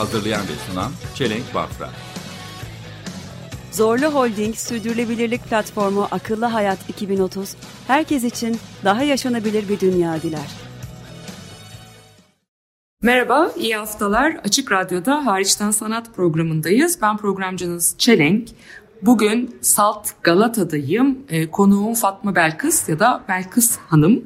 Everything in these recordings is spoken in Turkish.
Hazırlayan ve sunan Çelenk Bafra. Zorlu Holding Sürdürülebilirlik Platformu Akıllı Hayat 2030, herkes için daha yaşanabilir bir dünya diler. Merhaba, iyi haftalar. Açık Radyo'da Hariçten Sanat programındayız. Ben programcınız Çelenk. Bugün Salt Galata'dayım. E, konuğum Fatma Belkıs ya da Belkıs Hanım.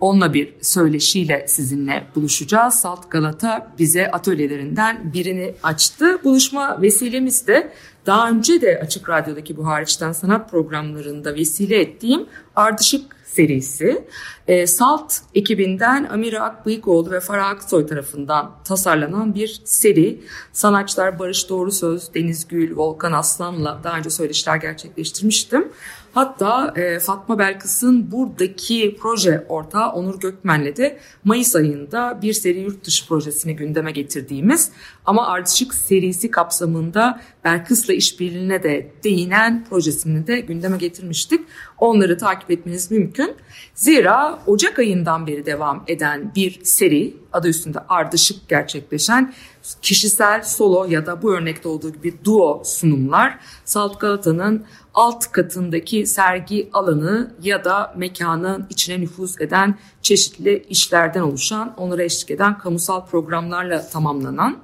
Onunla bir söyleşiyle sizinle buluşacağız. Salt Galata bize atölyelerinden birini açtı. Buluşma vesilemiz de daha önce de Açık Radyo'daki bu hariçten sanat programlarında vesile ettiğim Ardışık serisi. E, Salt ekibinden Amira Akbıyıkoğlu ve Farah Aksoy tarafından tasarlanan bir seri. Sanatçılar Barış Doğru Söz, Deniz Gül, Volkan Aslan'la daha önce söyleşiler gerçekleştirmiştim. Hatta e, Fatma Belkıs'ın buradaki proje ortağı Onur Gökmen'le de Mayıs ayında bir seri yurt dışı projesini gündeme getirdiğimiz ama Ardışık serisi kapsamında Belkıs'la işbirliğine de değinen projesini de gündeme getirmiştik. Onları takip etmeniz mümkün. Zira Ocak ayından beri devam eden bir seri adı üstünde ardışık gerçekleşen kişisel solo ya da bu örnekte olduğu gibi duo sunumlar Salt Galata'nın alt katındaki sergi alanı ya da mekanın içine nüfuz eden çeşitli işlerden oluşan, onlara eşlik eden kamusal programlarla tamamlanan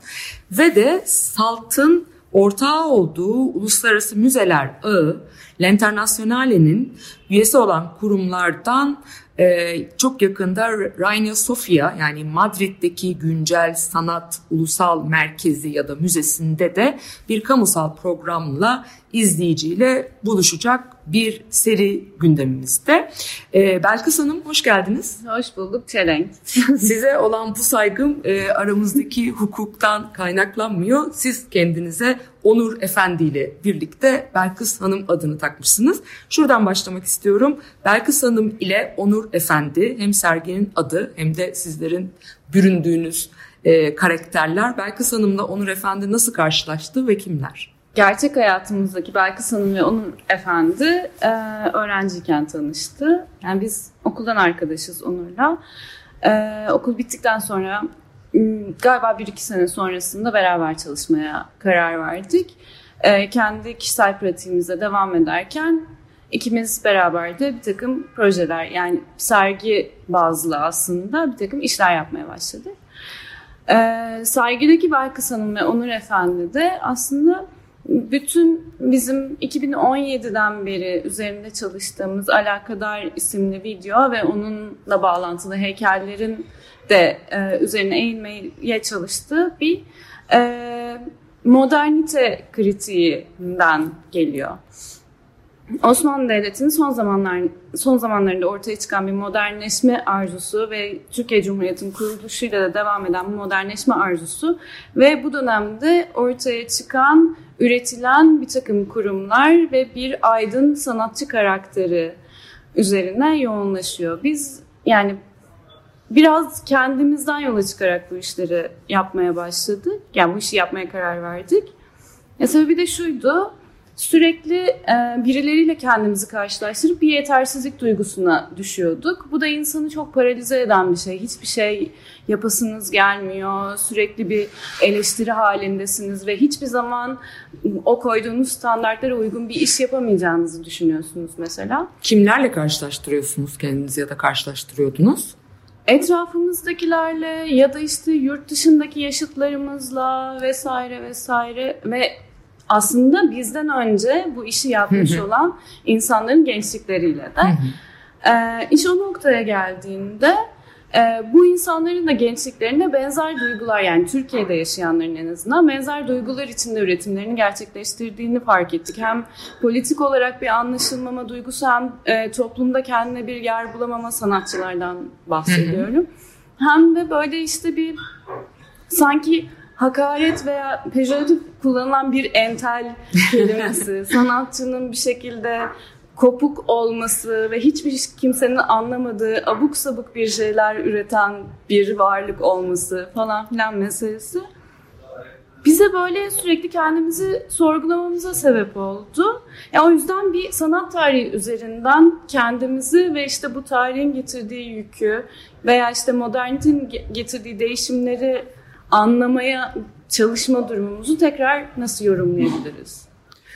ve de Salt'ın ortağı olduğu Uluslararası Müzeler Ağı, L'Internationale'nin üyesi olan kurumlardan e, çok yakında Reina Sofia yani Madrid'deki güncel sanat ulusal merkezi ya da müzesinde de bir kamusal programla izleyiciyle buluşacak bir seri gündemimizde. E, Belkıs Hanım hoş geldiniz. Hoş bulduk Çelenk. Size olan bu saygım e, aramızdaki hukuktan kaynaklanmıyor. Siz kendinize Onur Efendi ile birlikte Belkıs Hanım adını takmışsınız. Şuradan başlamak istiyorum. Belkıs Hanım ile Onur Efendi hem serginin adı hem de sizlerin büründüğünüz e, karakterler. Belkıs Hanım'la Onur Efendi nasıl karşılaştı ve kimler? Gerçek hayatımızdaki Belkıs Hanım ve Onur Efendi e, öğrenciyken tanıştı. Yani biz okuldan arkadaşız Onur'la. E, okul bittikten sonra galiba bir iki sene sonrasında beraber çalışmaya karar verdik. E, kendi kişisel pratiğimize devam ederken ikimiz beraber de bir takım projeler yani sergi bazlı aslında bir takım işler yapmaya başladık. Ee, sergideki Belkıs Hanım ve Onur Efendi de aslında bütün bizim 2017'den beri üzerinde çalıştığımız Alakadar isimli video ve onunla bağlantılı heykellerin de e, üzerine eğilmeye çalıştığı bir e, modernite kritiğinden geliyor. Osmanlı Devleti'nin son zamanlar son zamanlarında ortaya çıkan bir modernleşme arzusu ve Türkiye Cumhuriyeti'nin kuruluşuyla da devam eden modernleşme arzusu ve bu dönemde ortaya çıkan, üretilen bir takım kurumlar ve bir aydın sanatçı karakteri üzerine yoğunlaşıyor. Biz yani biraz kendimizden yola çıkarak bu işleri yapmaya başladık. Yani bu işi yapmaya karar verdik. Ya sebebi de şuydu sürekli e, birileriyle kendimizi karşılaştırıp bir yetersizlik duygusuna düşüyorduk. Bu da insanı çok paralize eden bir şey. Hiçbir şey yapasınız gelmiyor. Sürekli bir eleştiri halindesiniz ve hiçbir zaman o koyduğunuz standartlara uygun bir iş yapamayacağınızı düşünüyorsunuz mesela. Kimlerle karşılaştırıyorsunuz kendinizi ya da karşılaştırıyordunuz? Etrafımızdakilerle ya da işte yurt dışındaki yaşıtlarımızla vesaire vesaire ve aslında bizden önce bu işi yapmış olan insanların gençlikleriyle de. Ee, iş o noktaya geldiğinde e, bu insanların da gençliklerinde benzer duygular yani Türkiye'de yaşayanların en azından benzer duygular içinde üretimlerini gerçekleştirdiğini fark ettik. Hem politik olarak bir anlaşılmama duygusu hem e, toplumda kendine bir yer bulamama sanatçılardan bahsediyorum. hem de böyle işte bir sanki hakaret veya pejoratif kullanılan bir entel kelimesi, sanatçının bir şekilde kopuk olması ve hiçbir kimsenin anlamadığı abuk sabuk bir şeyler üreten bir varlık olması falan filan meselesi bize böyle sürekli kendimizi sorgulamamıza sebep oldu. Ya o yüzden bir sanat tarihi üzerinden kendimizi ve işte bu tarihin getirdiği yükü veya işte modernitenin getirdiği değişimleri anlamaya çalışma durumumuzu tekrar nasıl yorumlayabiliriz?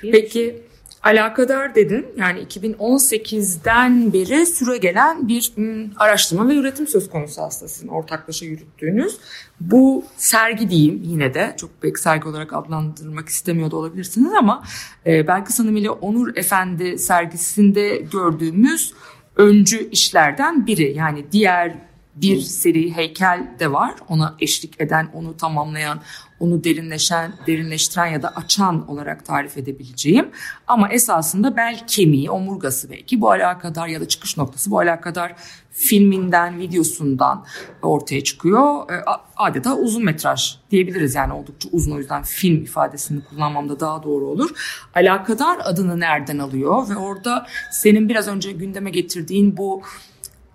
Peki alakadar dedin. Yani 2018'den beri süre gelen bir m, araştırma ve üretim söz konusu aslında sizin ortaklaşa yürüttüğünüz. Bu sergi diyeyim yine de çok belki sergi olarak adlandırmak istemiyor da olabilirsiniz ama e, Belkıs Hanım ile Onur Efendi sergisinde gördüğümüz öncü işlerden biri. Yani diğer bir seri heykel de var. Ona eşlik eden, onu tamamlayan, onu derinleşen, derinleştiren ya da açan olarak tarif edebileceğim. Ama esasında bel kemiği, omurgası belki bu alakadar ya da çıkış noktası bu alakadar filminden, videosundan ortaya çıkıyor. E, adeta uzun metraj diyebiliriz yani oldukça uzun o yüzden film ifadesini kullanmam da daha doğru olur. Alakadar adını nereden alıyor ve orada senin biraz önce gündeme getirdiğin bu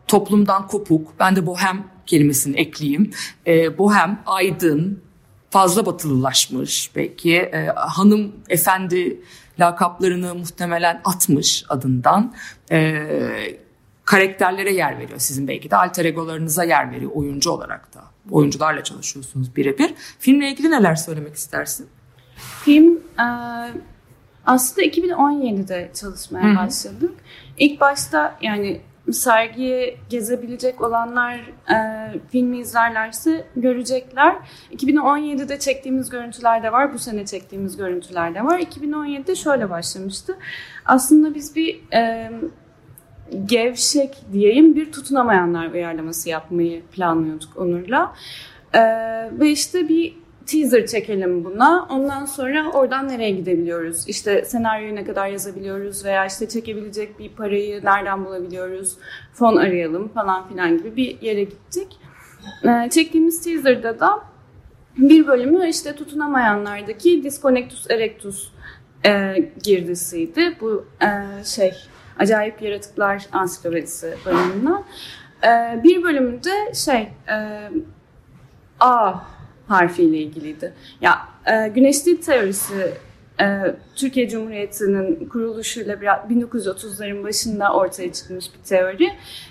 toplumdan kopuk, ben de bohem kelimesini ekleyeyim. E, bohem, aydın, fazla batılılaşmış belki. E, hanım, efendi lakaplarını muhtemelen atmış adından. E, karakterlere yer veriyor sizin belki de alter egolarınıza yer veriyor oyuncu olarak da. Oyuncularla çalışıyorsunuz birebir. Filmle ilgili neler söylemek istersin? Film e, aslında 2017'de çalışmaya Hı-hı. başladık. İlk başta yani sergiye gezebilecek olanlar e, filmi izlerlerse görecekler. 2017'de çektiğimiz görüntüler de var. Bu sene çektiğimiz görüntüler de var. 2017'de şöyle başlamıştı. Aslında biz bir e, gevşek diyeyim bir tutunamayanlar uyarlaması yapmayı planlıyorduk Onur'la. E, ve işte bir teaser çekelim buna. Ondan sonra oradan nereye gidebiliyoruz? İşte senaryoyu ne kadar yazabiliyoruz veya işte çekebilecek bir parayı nereden bulabiliyoruz? Fon arayalım falan filan gibi bir yere gittik. Ee, çektiğimiz teaser'da da bir bölümü işte tutunamayanlardaki disconnectus erectus e, girdisiydi. Bu e, şey acayip yaratıklar ansiklopedisi bölümünden. E, bir bölümde şey e, A harfiyle ilgiliydi. Ya e, güneş dil teorisi e, Türkiye Cumhuriyeti'nin kuruluşuyla 1930'ların başında ortaya çıkmış bir teori.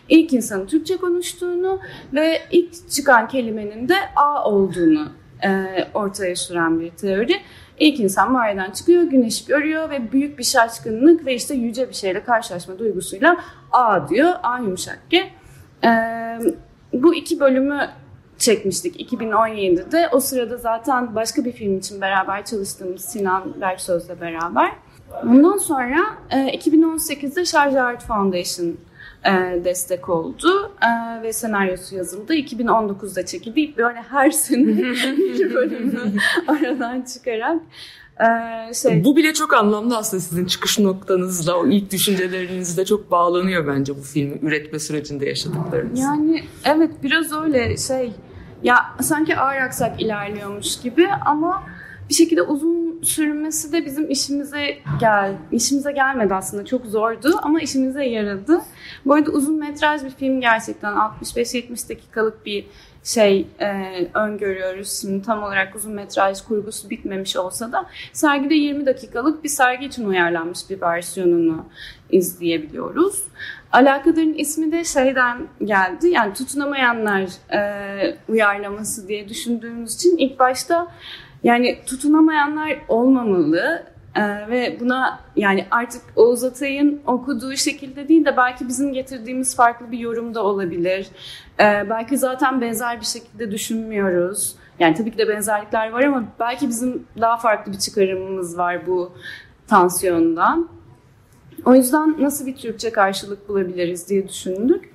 İlk insanın Türkçe konuştuğunu ve ilk çıkan kelimenin de A olduğunu e, ortaya süren bir teori. İlk insan mağaradan çıkıyor, güneşi görüyor ve büyük bir şaşkınlık ve işte yüce bir şeyle karşılaşma duygusuyla A diyor. A yumuşak G. E, bu iki bölümü çekmiştik 2017'de. O sırada zaten başka bir film için beraber çalıştığımız Sinan Berksöz'le beraber. Bundan sonra 2018'de Şarj Art Foundation e, destek oldu e, ve senaryosu yazıldı. 2019'da çekildi. Böyle her sene bir bölümü aradan çıkarak ee, şey. Bu bile çok anlamlı aslında sizin çıkış noktanızla, o ilk düşüncelerinizle çok bağlanıyor bence bu filmi üretme sürecinde yaşadıklarınız. Yani evet biraz öyle şey ya sanki ağır aksak ilerliyormuş gibi ama bir şekilde uzun sürmesi de bizim işimize gel işimize gelmedi aslında çok zordu ama işimize yaradı. Bu arada uzun metraj bir film gerçekten 65-70 dakikalık bir şey e, öngörüyoruz. Şimdi tam olarak uzun metraj kurgusu bitmemiş olsa da sergide 20 dakikalık bir sergi için uyarlanmış bir versiyonunu izleyebiliyoruz. Alakadar'ın ismi de şeyden geldi. Yani tutunamayanlar e, uyarlaması diye düşündüğümüz için ilk başta yani tutunamayanlar olmamalı ee, ve buna yani artık Oğuz Atay'ın okuduğu şekilde değil de belki bizim getirdiğimiz farklı bir yorum da olabilir. Ee, belki zaten benzer bir şekilde düşünmüyoruz. Yani tabii ki de benzerlikler var ama belki bizim daha farklı bir çıkarımımız var bu tansiyondan. O yüzden nasıl bir Türkçe karşılık bulabiliriz diye düşündük.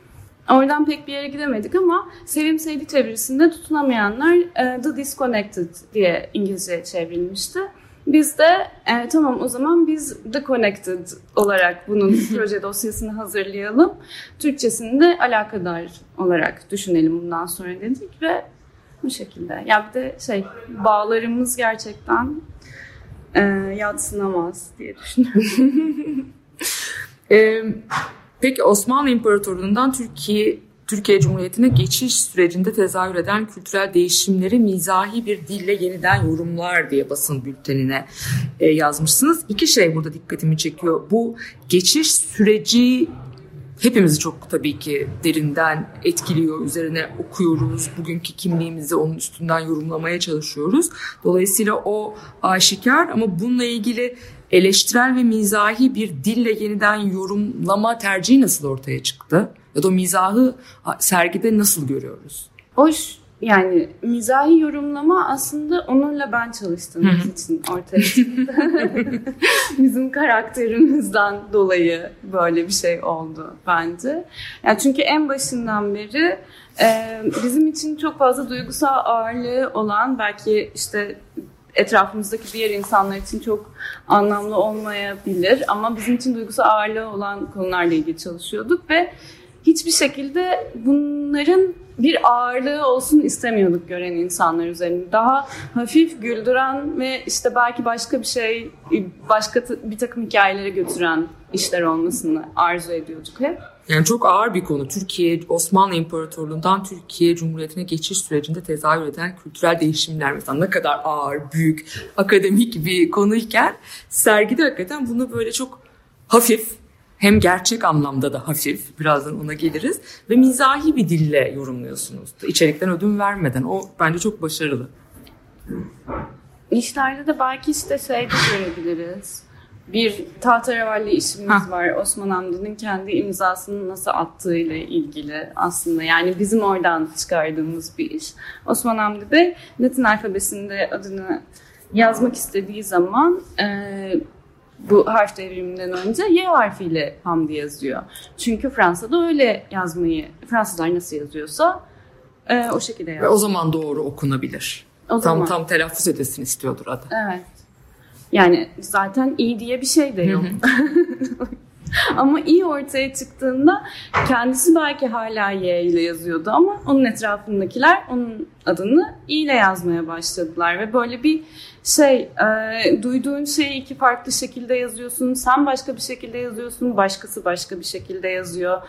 Oradan pek bir yere gidemedik ama Sevim Seydi çevirisinde tutunamayanlar e, The Disconnected diye İngilizce çevrilmişti. Biz de e, tamam o zaman biz The Connected olarak bunun proje dosyasını hazırlayalım. Türkçesini de alakadar olarak düşünelim bundan sonra dedik ve Bu şekilde. Ya bir de şey bağlarımız gerçekten e, yatsınamaz diye düşünüyorum. Ee, peki Osmanlı İmparatorluğu'ndan Türkiye Türkiye Cumhuriyeti'ne geçiş sürecinde tezahür eden kültürel değişimleri mizahi bir dille yeniden yorumlar diye basın bültenine e, yazmışsınız. İki şey burada dikkatimi çekiyor. Bu geçiş süreci hepimizi çok tabii ki derinden etkiliyor. Üzerine okuyoruz. Bugünkü kimliğimizi onun üstünden yorumlamaya çalışıyoruz. Dolayısıyla o aşikar ama bununla ilgili eleştirel ve mizahi bir dille yeniden yorumlama tercihi nasıl ortaya çıktı? Ya da mizahı sergide nasıl görüyoruz? Hoş yani mizahi yorumlama aslında onunla ben çalıştığımız için ortaya çıktı. Bizim karakterimizden dolayı böyle bir şey oldu bence. Yani çünkü en başından beri e, bizim için çok fazla duygusal ağırlığı olan belki işte etrafımızdaki diğer insanlar için çok anlamlı olmayabilir ama bizim için duygusal ağırlığı olan konularla ilgili çalışıyorduk ve hiçbir şekilde bunların bir ağırlığı olsun istemiyorduk gören insanlar üzerinde. Daha hafif güldüren ve işte belki başka bir şey, başka bir takım hikayelere götüren işler olmasını arzu ediyorduk hep. Yani çok ağır bir konu. Türkiye, Osmanlı İmparatorluğu'ndan Türkiye Cumhuriyeti'ne geçiş sürecinde tezahür eden kültürel değişimler mesela ne kadar ağır, büyük, akademik bir konuyken sergide hakikaten bunu böyle çok hafif, hem gerçek anlamda da hafif, birazdan ona geliriz ve mizahi bir dille yorumluyorsunuz. İçerikten ödün vermeden. O bence çok başarılı. İşlerde de belki işte şey de görebiliriz. Bir tahterevalli işimiz Hah. var. Osman Hamdi'nin kendi imzasını nasıl attığıyla ilgili aslında. Yani bizim oradan çıkardığımız bir iş. Osman Hamdi Bey Latin alfabesinde adını yazmak istediği zaman e, bu harf devriminden önce Y harfiyle Hamdi yazıyor. Çünkü Fransa'da öyle yazmayı, Fransızlar nasıl yazıyorsa e, o şekilde Ve yazıyor. o zaman doğru okunabilir. O tam zaman. tam telaffuz edesin istiyordur adı. Evet. Yani zaten iyi diye bir şey de yok. ama iyi ortaya çıktığında kendisi belki hala Y ile yazıyordu ama onun etrafındakiler onun adını İ ile yazmaya başladılar ve böyle bir şey e, duyduğun şeyi iki farklı şekilde yazıyorsun. Sen başka bir şekilde yazıyorsun, başkası başka bir şekilde yazıyor.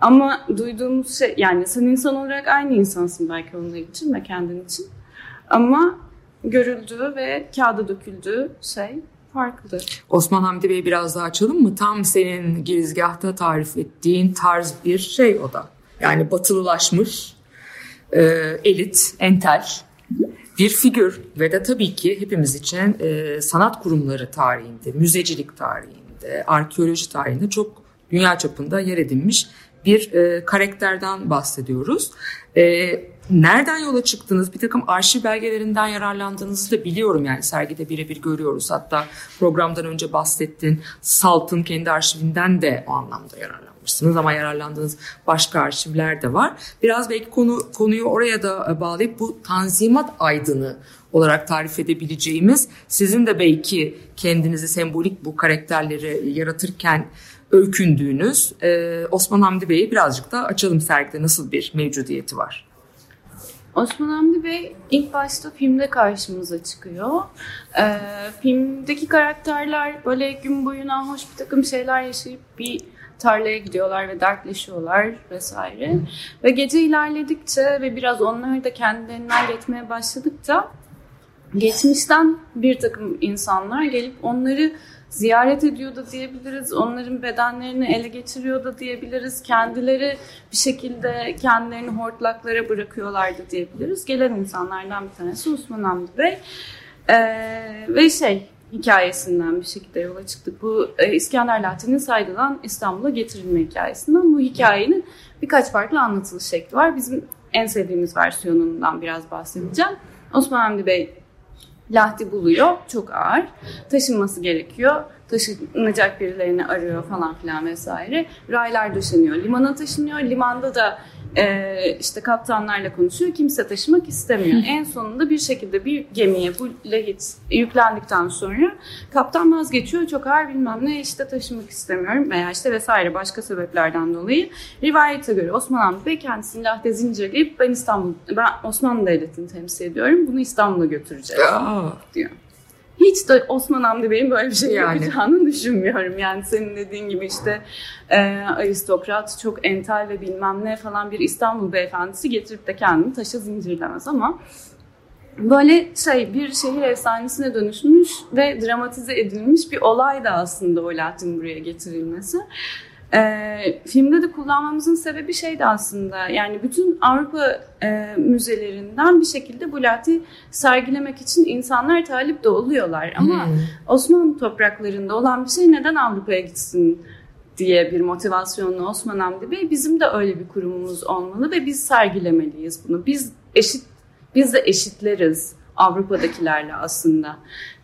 Ama duyduğumuz şey yani sen insan olarak aynı insansın belki onlar için ve kendin için. Ama görüldüğü ve kağıda döküldüğü şey farklı. Osman Hamdi Bey'i biraz daha açalım mı? Tam senin girizgahta tarif ettiğin tarz bir şey o da. Yani batılılaşmış, e, elit, entel bir figür ve de tabii ki hepimiz için e, sanat kurumları tarihinde, müzecilik tarihinde, arkeoloji tarihinde çok dünya çapında yer edinmiş bir e, karakterden bahsediyoruz. E, nereden yola çıktınız? Bir takım arşiv belgelerinden yararlandığınızı da biliyorum yani sergide birebir görüyoruz. Hatta programdan önce bahsettin Salt'ın kendi arşivinden de o anlamda yararlanmışsınız ama yararlandığınız başka arşivler de var. Biraz belki konu konuyu oraya da bağlayıp bu Tanzimat Aydını olarak tarif edebileceğimiz sizin de belki kendinizi sembolik bu karakterleri yaratırken öykündüğünüz e, Osman Hamdi Bey'i birazcık da açalım sergide nasıl bir mevcudiyeti var. Osman Hamdi Bey ilk başta filmde karşımıza çıkıyor. Ee, filmdeki karakterler böyle gün boyuna hoş bir takım şeyler yaşayıp bir tarlaya gidiyorlar ve dertleşiyorlar vesaire. Ve gece ilerledikçe ve biraz onlar da kendilerinden geçmeye başladıkça geçmişten bir takım insanlar gelip onları ziyaret ediyor da diyebiliriz. Onların bedenlerini ele geçiriyor da diyebiliriz. Kendileri bir şekilde kendilerini hortlaklara bırakıyorlar da diyebiliriz. Gelen insanlardan bir tanesi Osman Hamdi Bey. Ee, ve şey hikayesinden bir şekilde yola çıktık. Bu e, İskender Latin'in saygıdan İstanbul'a getirilme hikayesinden. Bu hikayenin birkaç farklı anlatılış şekli var. Bizim en sevdiğimiz versiyonundan biraz bahsedeceğim. Osman Hamdi Bey Lahti buluyor. Çok ağır. Taşınması gerekiyor. Taşınacak birilerini arıyor falan filan vesaire. Raylar döşeniyor. Limana taşınıyor. Limanda da e, işte kaptanlarla konuşuyor. Kimse taşımak istemiyor. En sonunda bir şekilde bir gemiye bu lahit yüklendikten sonra kaptan vazgeçiyor. Çok ağır bilmem ne işte taşımak istemiyorum veya işte vesaire başka sebeplerden dolayı. Rivayete göre Osman Hamdi Bey kendisini lahde zincirleyip ben İstanbul, ben Osmanlı Devleti'ni temsil ediyorum. Bunu İstanbul'a götüreceğim Aa, diyor. Hiç de Osman Hamdi Bey'in böyle bir şey Yani. yapacağını düşünmüyorum. Yani senin dediğin gibi işte e, aristokrat, çok entel ve bilmem ne falan bir İstanbul beyefendisi getirip de kendini taşa zincirlemez ama böyle şey bir şehir efsanesine dönüşmüş ve dramatize edilmiş bir olay da aslında o Latin buraya getirilmesi. Ee, filmde de kullanmamızın sebebi şeydi aslında yani bütün Avrupa e, müzelerinden bir şekilde bu Lati sergilemek için insanlar talip de oluyorlar ama Hmm. Osmanlı topraklarında olan bir şey neden Avrupa'ya gitsin diye bir motivasyonla Osman Hamdi Bey bizim de öyle bir kurumumuz olmalı ve biz sergilemeliyiz bunu. Biz eşit biz de eşitleriz Avrupa'dakilerle aslında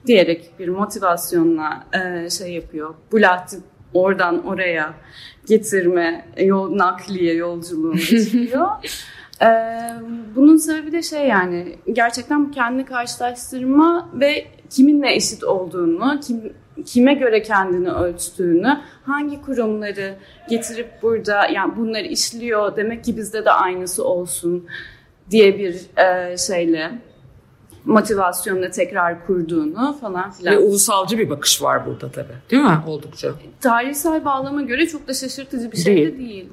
diyerek bir motivasyonla e, şey yapıyor. Bu Lati oradan oraya getirme, yol nakliye yolculuğunu çıkıyor. Ee, bunun sebebi de şey yani gerçekten bu kendini karşılaştırma ve kiminle eşit olduğunu, kim, kime göre kendini ölçtüğünü, hangi kurumları getirip burada yani bunları işliyor demek ki bizde de aynısı olsun diye bir e, şeyle motivasyonla tekrar kurduğunu falan filan. Ve ulusalcı bir bakış var burada tabii. Değil mi? Oldukça. Tarihsel bağlama göre çok da şaşırtıcı bir şey Değil. de değil.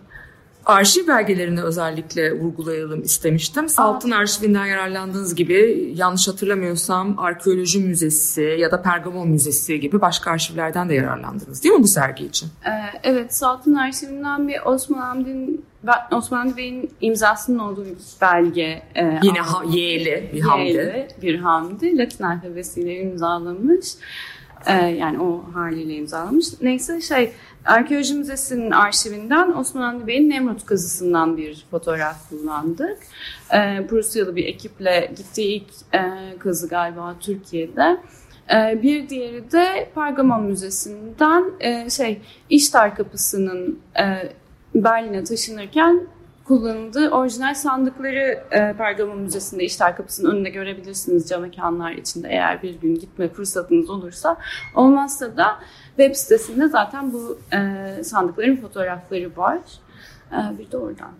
Arşiv belgelerini özellikle vurgulayalım istemiştim. Salt'ın arşivinden yararlandığınız gibi yanlış hatırlamıyorsam Arkeoloji Müzesi ya da Pergamon Müzesi gibi başka arşivlerden de yararlandınız değil mi bu sergi için? Ee, evet, Salt'ın arşivinden bir Osman Hamdi'nin Osman Hamdi Bey'in imzasının olduğu bir belge. e, Yine ha, Y'li bir hamdi. Y'li bir hamdi. Latin alfabesiyle imzalamış. Ee, yani o haliyle imzalamış. Neyse şey Arkeoloji Müzesi'nin arşivinden Osman Hamdi Bey'in Nemrut kazısından bir fotoğraf kullandık. Ee, Prusyalı bir ekiple gittiği ilk e, kazı galiba Türkiye'de. Ee, bir diğeri de Pergamon Müzesi'nden e, şey İştar Kapısı'nın e, Berlin'e taşınırken kullanıldığı orijinal sandıkları e, Pergamon Müzesi'nde İştar Kapısı'nın önünde görebilirsiniz cam mekanlar içinde eğer bir gün gitme fırsatınız olursa. Olmazsa da web sitesinde zaten bu e, sandıkların fotoğrafları var. E, bir de oradan.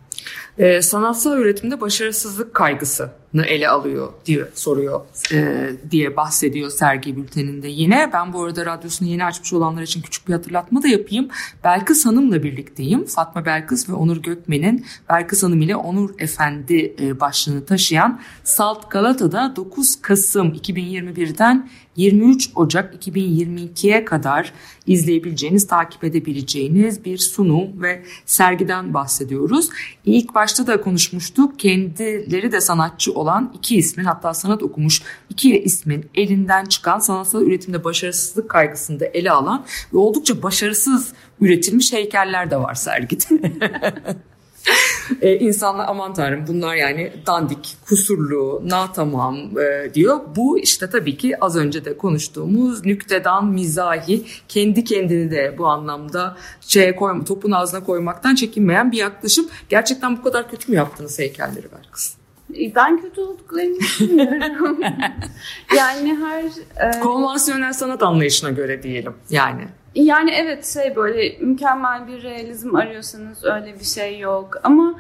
Ee, sanatsal üretimde başarısızlık kaygısını ele alıyor diye soruyor e, diye bahsediyor sergi bülteninde yine. Ben bu arada radyosunu yeni açmış olanlar için küçük bir hatırlatma da yapayım. Belkıs Hanım'la birlikteyim. Fatma Belkıs ve Onur Gökmen'in Belkıs Hanım ile Onur Efendi e, başlığını taşıyan Salt Galata'da 9 Kasım 2021'den 23 Ocak 2022'ye kadar izleyebileceğiniz, takip edebileceğiniz bir sunum ve sergiden bahsediyoruz. İlk başta da konuşmuştuk. Kendileri de sanatçı olan iki ismin hatta sanat okumuş iki ismin elinden çıkan sanatsal üretimde başarısızlık kaygısını da ele alan ve oldukça başarısız üretilmiş heykeller de var sergide. e, insanlar aman tanrım bunlar yani dandik, kusurlu, natamam e, diyor. Bu işte tabii ki az önce de konuştuğumuz nüktedan, mizahi, kendi kendini de bu anlamda şeye koyma, topun ağzına koymaktan çekinmeyen bir yaklaşım. Gerçekten bu kadar kötü mü yaptınız heykelleri Belkıs? Ben kötü olduklarını düşünmüyorum. yani her e, Konvansiyonel sanat anlayışına göre diyelim yani. Yani evet şey böyle mükemmel bir realizm arıyorsanız öyle bir şey yok ama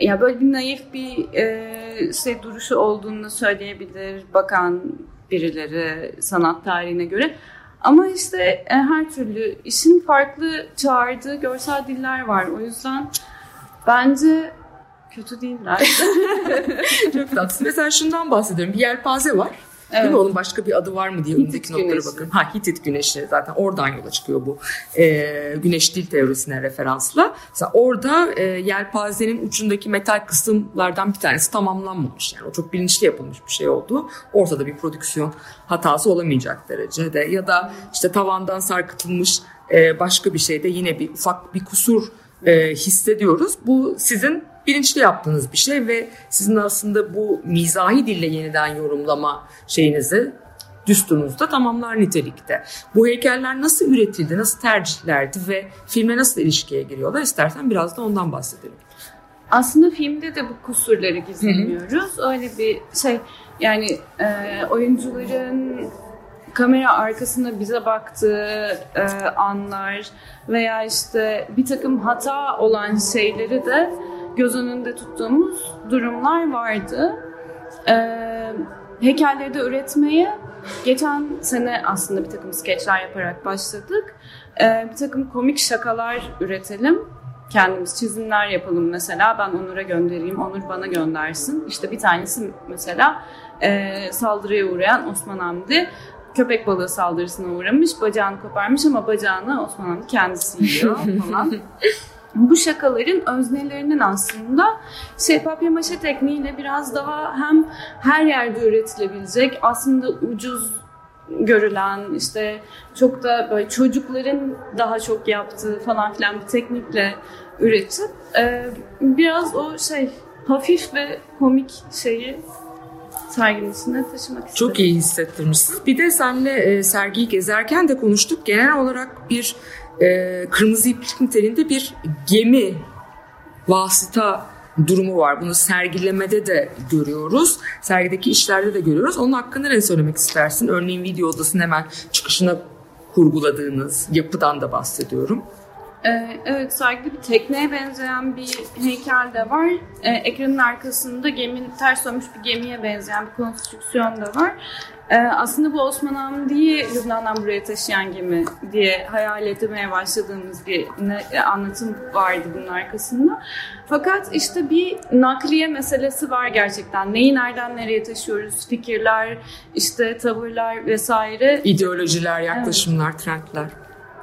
ya böyle bir naif bir e, şey duruşu olduğunu söyleyebilir bakan birileri sanat tarihine göre. Ama işte e, her türlü işin farklı çağırdığı görsel diller var. O yüzden bence kötü değiller. Çok tatsız. Mesela şundan bahsediyorum. Bir yelpaze var. Değil Evet. mi? Onun başka bir adı var mı diye önündeki notlara bakıyorum. Ha Hitit güneşi zaten oradan yola çıkıyor bu e, güneş dil teorisine referansla. Mesela orada e, yelpazenin ucundaki metal kısımlardan bir tanesi tamamlanmamış. Yani o çok bilinçli yapılmış bir şey oldu. Ortada bir prodüksiyon hatası olamayacak derecede. Ya da işte tavandan sarkıtılmış e, başka bir şeyde yine bir ufak bir kusur e, hissediyoruz. Bu sizin bilinçli yaptığınız bir şey ve sizin aslında bu mizahi dille yeniden yorumlama şeyinizi düsturunuzda tamamlar nitelikte. Bu heykeller nasıl üretildi, nasıl tercihlerdi ve filme nasıl ilişkiye giriyorlar istersen biraz da ondan bahsedelim. aslında filmde de bu kusurları gizlemiyoruz. Öyle bir şey yani e, oyuncuların kamera arkasında bize baktığı e, anlar veya işte bir takım hata olan şeyleri de göz önünde tuttuğumuz durumlar vardı. E, heykelleri de üretmeye geçen sene aslında bir takım skeçler yaparak başladık. E, bir takım komik şakalar üretelim kendimiz çizimler yapalım mesela ben Onur'a göndereyim Onur bana göndersin işte bir tanesi mesela e, saldırıya uğrayan Osman Hamdi köpek balığı saldırısına uğramış bacağını koparmış ama bacağını Osman Hamdi kendisi yiyor falan. Bu şakaların öznelerinin aslında şey papyamaşe tekniğiyle biraz daha hem her yerde üretilebilecek aslında ucuz görülen işte çok da böyle çocukların daha çok yaptığı falan filan bir teknikle üretip e, biraz o şey hafif ve komik şeyi serginin içine taşımak istedim. Çok iyi hissettirmişsiniz. Bir de seninle e, sergiyi gezerken de konuştuk. Genel olarak bir e, kırmızı iplik niteliğinde bir gemi vasıta durumu var. Bunu sergilemede de görüyoruz. Sergideki işlerde de görüyoruz. Onun hakkında ne söylemek istersin? Örneğin video odasının hemen çıkışına kurguladığınız yapıdan da bahsediyorum. Ee, evet sergide bir tekneye benzeyen bir heykel de var. Ee, ekranın arkasında geminin ters dönmüş bir gemiye benzeyen bir konstrüksiyon da var. Ee, aslında bu Osman Hamdi'yi Lübnan'dan buraya taşıyan gemi diye hayal etmeye başladığımız bir ne- anlatım vardı bunun arkasında. Fakat işte bir nakliye meselesi var gerçekten. Neyi nereden nereye taşıyoruz? Fikirler, işte tavırlar vesaire. İdeolojiler, yaklaşımlar, trendler.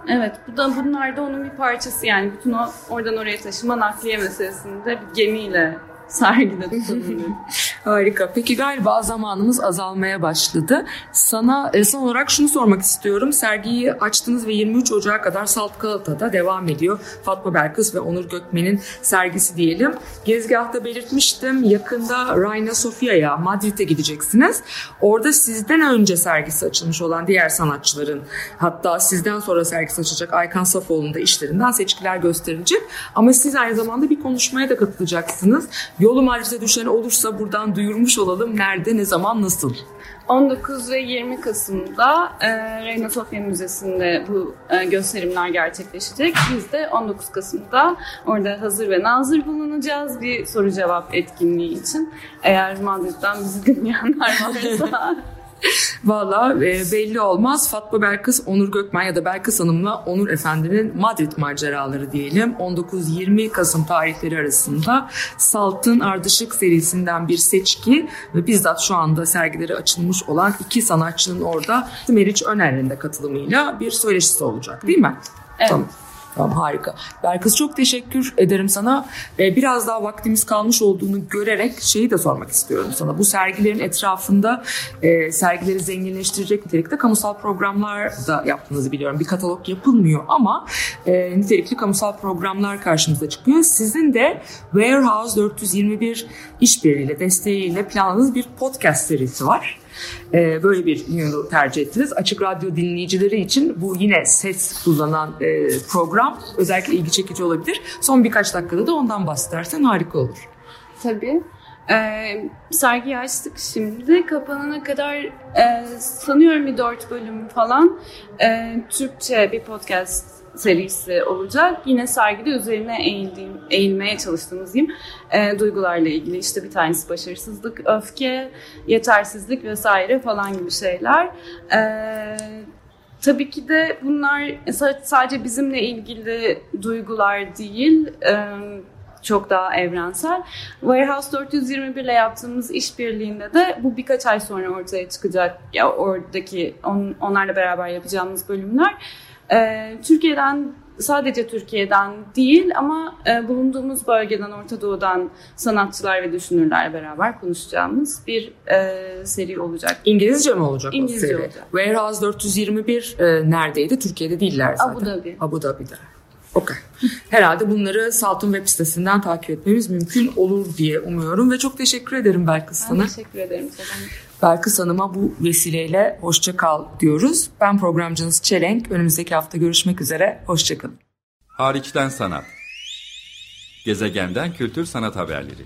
Evet, bu da bunlar da onun bir parçası yani. Bütün o oradan oraya taşıma nakliye meselesinde bir gemiyle sergide tutulmuyor. Harika. Peki galiba zamanımız azalmaya başladı. Sana e, son olarak şunu sormak istiyorum. Sergiyi açtınız ve 23 Ocağı kadar Salt Galata'da devam ediyor. Fatma Belkıs ve Onur Gökmen'in sergisi diyelim. Gezgahta belirtmiştim. Yakında Rayna Sofia'ya, Madrid'e gideceksiniz. Orada sizden önce sergisi açılmış olan diğer sanatçıların hatta sizden sonra sergisi açacak Aykan Safoğlu'nun da işlerinden seçkiler gösterilecek. Ama siz aynı zamanda bir konuşmaya da katılacaksınız. Yolu Madrid'e düşen olursa buradan duyurmuş olalım. Nerede, ne zaman, nasıl? 19 ve 20 Kasım'da e, Reyna Sofya Müzesi'nde bu e, gösterimler gerçekleşecek. Biz de 19 Kasım'da orada hazır ve nazır bulunacağız bir soru cevap etkinliği için. Eğer Madrid'den bizi dinleyenler varsa Valla e, belli olmaz. Fatma Belkıs, Onur Gökmen ya da Belkıs Hanım'la Onur Efendi'nin Madrid maceraları diyelim. 19-20 Kasım tarihleri arasında Salt'ın Ardışık serisinden bir seçki ve bizzat şu anda sergileri açılmış olan iki sanatçının orada Meriç Öner'in de katılımıyla bir söyleşisi olacak değil mi? Evet. Tamam. Tamam harika. Belkıs çok teşekkür ederim sana. Ee, biraz daha vaktimiz kalmış olduğunu görerek şeyi de sormak istiyorum sana. Bu sergilerin etrafında e, sergileri zenginleştirecek nitelikte kamusal programlar da yaptığınızı biliyorum. Bir katalog yapılmıyor ama e, nitelikli kamusal programlar karşımıza çıkıyor. Sizin de Warehouse 421 işbirliğiyle, desteğiyle planladığınız bir podcast serisi var. Ee, böyle bir yolu tercih ettiniz. Açık Radyo dinleyicileri için bu yine ses kullanan e, program özellikle ilgi çekici olabilir. Son birkaç dakikada da ondan bahsedersen harika olur. tabii. E, sergiyi açtık şimdi. Kapanana kadar e, sanıyorum bir dört bölüm falan e, Türkçe bir podcast serisi olacak. Yine sergide üzerine eğildiğim, eğilmeye çalıştığımız diyeyim e, duygularla ilgili. işte bir tanesi başarısızlık, öfke, yetersizlik vesaire falan gibi şeyler. E, tabii ki de bunlar sa- sadece bizimle ilgili duygular değil. e, çok daha evrensel. Warehouse 421 ile yaptığımız işbirliğinde de bu birkaç ay sonra ortaya çıkacak. Ya oradaki on, onlarla beraber yapacağımız bölümler. Ee, Türkiye'den sadece Türkiye'den değil ama e, bulunduğumuz bölgeden Orta Doğu'dan sanatçılar ve düşünürlerle beraber konuşacağımız bir e, seri olacak. İngilizce mi olacak İngilizce o seri? olacak. Warehouse 421 e, neredeydi? Türkiye'de değiller zaten. Abu Dhabi. Abu Dhabi'de. Okey. Herhalde bunları Salt'ın web sitesinden takip etmemiz mümkün olur diye umuyorum ve çok teşekkür ederim Belkıs Ben sana. teşekkür ederim. Selam. Belkıs Hanım'a bu vesileyle hoşça kal diyoruz. Ben programcınız Çelenk. Önümüzdeki hafta görüşmek üzere. Hoşça kalın. Hariçten Sanat Gezegenden Kültür Sanat Haberleri